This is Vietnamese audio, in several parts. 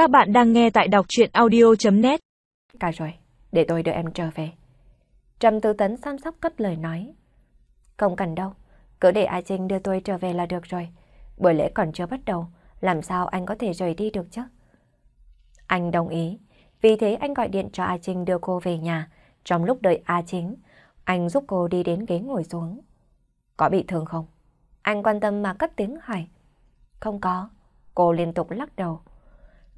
Các bạn đang nghe tại đọc chuyện audio.net Cả rồi, để tôi đưa em trở về. Trầm Tư Tấn xăm sóc cất lời nói. Không cần đâu, cứ để A Trinh đưa tôi trở về là được rồi. Buổi lễ còn chưa bắt đầu, làm sao anh có thể rời đi được chứ? Anh đồng ý, vì thế anh gọi điện cho A Trinh đưa cô về nhà. Trong lúc đợi A Chính, anh giúp cô đi đến ghế ngồi xuống. Có bị thương không? Anh quan tâm mà cất tiếng hỏi. Không có. Cô liên tục lắc đầu.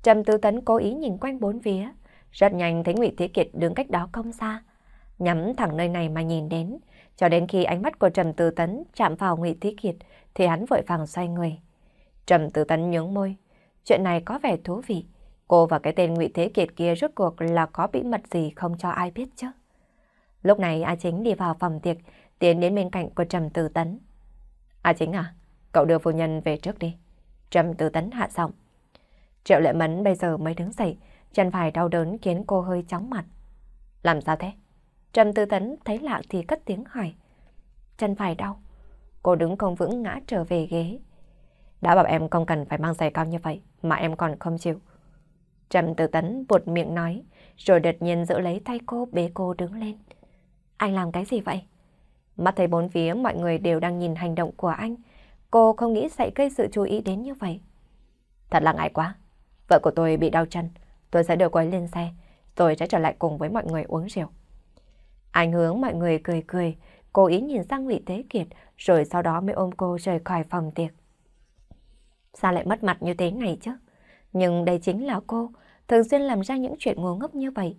Trầm Tư Tấn cố ý nhìn quanh bốn phía. Rất nhanh thấy Ngụy Thế Kiệt đứng cách đó không xa. Nhắm thẳng nơi này mà nhìn đến. Cho đến khi ánh mắt của Trầm Tư Tấn chạm vào Ngụy Thế Kiệt thì hắn vội vàng xoay người. Trầm Tư Tấn nhướng môi. Chuyện này có vẻ thú vị. Cô và cái tên Ngụy Thế Kiệt kia rốt cuộc là có bí mật gì không cho ai biết chứ. Lúc này A Chính đi vào phòng tiệc, tiến đến bên cạnh của Trầm Tư Tấn. A Chính à, cậu đưa phu nhân về trước đi. Trầm Tư Tấn hạ giọng. Triệu Lệ Mẫn bây giờ mới đứng dậy, chân phải đau đớn khiến cô hơi chóng mặt. Làm sao thế? Trầm Tư Tấn thấy lạ thì cất tiếng hỏi. Chân phải đau. Cô đứng không vững ngã trở về ghế. Đã bảo em không cần phải mang giày cao như vậy mà em còn không chịu. Trầm Tư Tấn buột miệng nói, rồi đột nhiên giữ lấy tay cô bế cô đứng lên. Anh làm cái gì vậy? Mắt thấy bốn phía mọi người đều đang nhìn hành động của anh. Cô không nghĩ sẽ gây sự chú ý đến như vậy. Thật là ngại quá. Vợ của tôi bị đau chân. Tôi sẽ đưa cô ấy lên xe. Tôi sẽ trở lại cùng với mọi người uống rượu. Anh hướng mọi người cười cười. Cố ý nhìn sang Ngụy Tế Kiệt. Rồi sau đó mới ôm cô rời khỏi phòng tiệc. Sao lại mất mặt như thế này chứ? Nhưng đây chính là cô. Thường xuyên làm ra những chuyện ngu ngốc như vậy.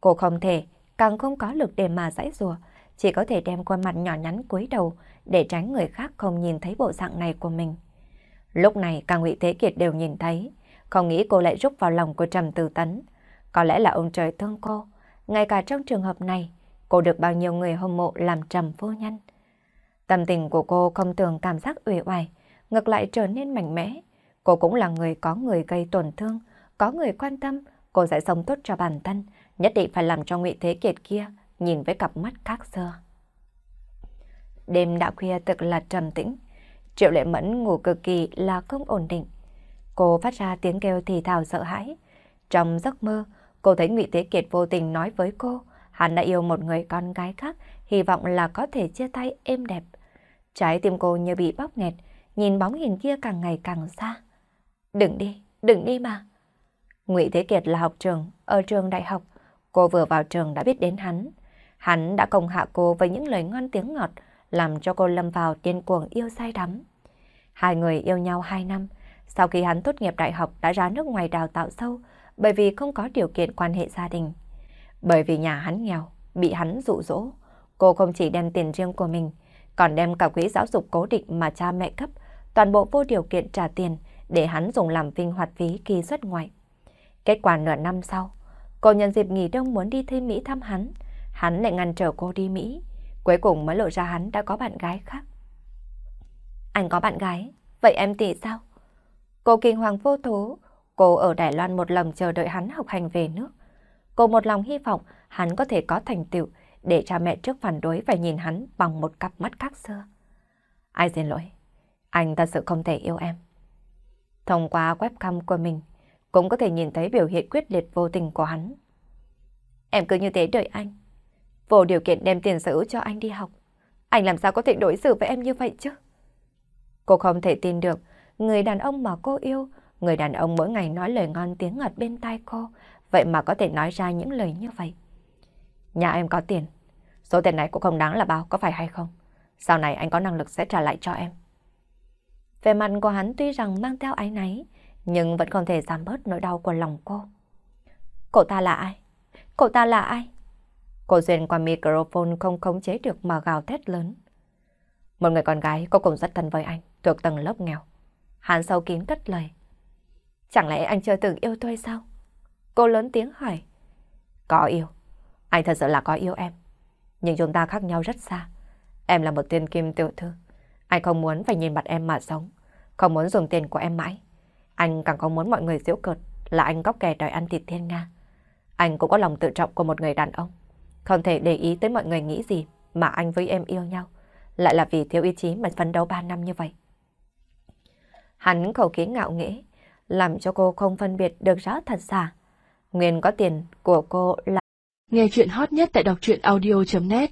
Cô không thể càng không có lực để mà giải rùa, chỉ có thể đem khuôn mặt nhỏ nhắn cúi đầu để tránh người khác không nhìn thấy bộ dạng này của mình. Lúc này cả Ngụy Thế Kiệt đều nhìn thấy, không nghĩ cô lại rút vào lòng của Trầm Từ Tấn. Có lẽ là ông trời thương cô, ngay cả trong trường hợp này, cô được bao nhiêu người hâm mộ làm Trầm vô nhân. Tâm tình của cô không tưởng cảm giác uể oải, ngược lại trở nên mạnh mẽ. Cô cũng là người có người gây tổn thương, có người quan tâm, cô sẽ sống tốt cho bản thân, nhất định phải làm cho Ngụy Thế Kiệt kia nhìn với cặp mắt khác xưa. Đêm đã khuya thực là trầm tĩnh, Triệu Lệ Mẫn ngủ cực kỳ là không ổn định. Cô phát ra tiếng kêu thì thào sợ hãi. Trong giấc mơ, cô thấy Ngụy Thế Kiệt vô tình nói với cô, hắn đã yêu một người con gái khác, hy vọng là có thể chia tay êm đẹp. Trái tim cô như bị bóp nghẹt, nhìn bóng hình kia càng ngày càng xa. Đừng đi, đừng đi mà. Ngụy Thế Kiệt là học trường ở trường đại học, Cô vừa vào trường đã biết đến hắn. Hắn đã công hạ cô với những lời ngon tiếng ngọt, làm cho cô lâm vào điên cuồng yêu say đắm. Hai người yêu nhau hai năm, sau khi hắn tốt nghiệp đại học đã ra nước ngoài đào tạo sâu, bởi vì không có điều kiện quan hệ gia đình. Bởi vì nhà hắn nghèo, bị hắn dụ dỗ, cô không chỉ đem tiền riêng của mình, còn đem cả quỹ giáo dục cố định mà cha mẹ cấp, toàn bộ vô điều kiện trả tiền để hắn dùng làm vinh hoạt phí khi xuất ngoại. Kết quả nửa năm sau, Cô nhân dịp nghỉ đông muốn đi thêm Mỹ thăm hắn. Hắn lại ngăn trở cô đi Mỹ. Cuối cùng mới lộ ra hắn đã có bạn gái khác. Anh có bạn gái, vậy em tỷ sao? Cô kinh hoàng vô thố. Cô ở Đài Loan một lòng chờ đợi hắn học hành về nước. Cô một lòng hy vọng hắn có thể có thành tựu để cha mẹ trước phản đối phải nhìn hắn bằng một cặp mắt khác xưa. Ai xin lỗi, anh thật sự không thể yêu em. Thông qua webcam của mình, cũng có thể nhìn thấy biểu hiện quyết liệt vô tình của hắn. Em cứ như thế đợi anh. Vô điều kiện đem tiền sở cho anh đi học. Anh làm sao có thể đối xử với em như vậy chứ? Cô không thể tin được, người đàn ông mà cô yêu, người đàn ông mỗi ngày nói lời ngon tiếng ngọt bên tai cô, vậy mà có thể nói ra những lời như vậy. Nhà em có tiền, số tiền này cũng không đáng là bao, có phải hay không? Sau này anh có năng lực sẽ trả lại cho em. Về mặt của hắn tuy rằng mang theo ái náy, nhưng vẫn không thể giảm bớt nỗi đau của lòng cô. Cậu ta là ai? Cậu ta là ai? Cô Duyên qua microphone không khống chế được mà gào thét lớn. Một người con gái có cùng rất thân với anh, thuộc tầng lớp nghèo. Hắn sâu kín cất lời. Chẳng lẽ anh chưa từng yêu tôi sao? Cô lớn tiếng hỏi. Có yêu. Anh thật sự là có yêu em. Nhưng chúng ta khác nhau rất xa. Em là một tiên kim tiểu thư. Anh không muốn phải nhìn mặt em mà sống. Không muốn dùng tiền của em mãi. Anh càng không muốn mọi người giễu cợt là anh góc kè đòi ăn thịt thiên nga. Anh cũng có lòng tự trọng của một người đàn ông. Không thể để ý tới mọi người nghĩ gì mà anh với em yêu nhau. Lại là vì thiếu ý chí mà phấn đấu 3 năm như vậy. Hắn khẩu khí ngạo nghễ, làm cho cô không phân biệt được rõ thật giả. Nguyên có tiền của cô là... Nghe chuyện hot nhất tại đọc truyện audio.net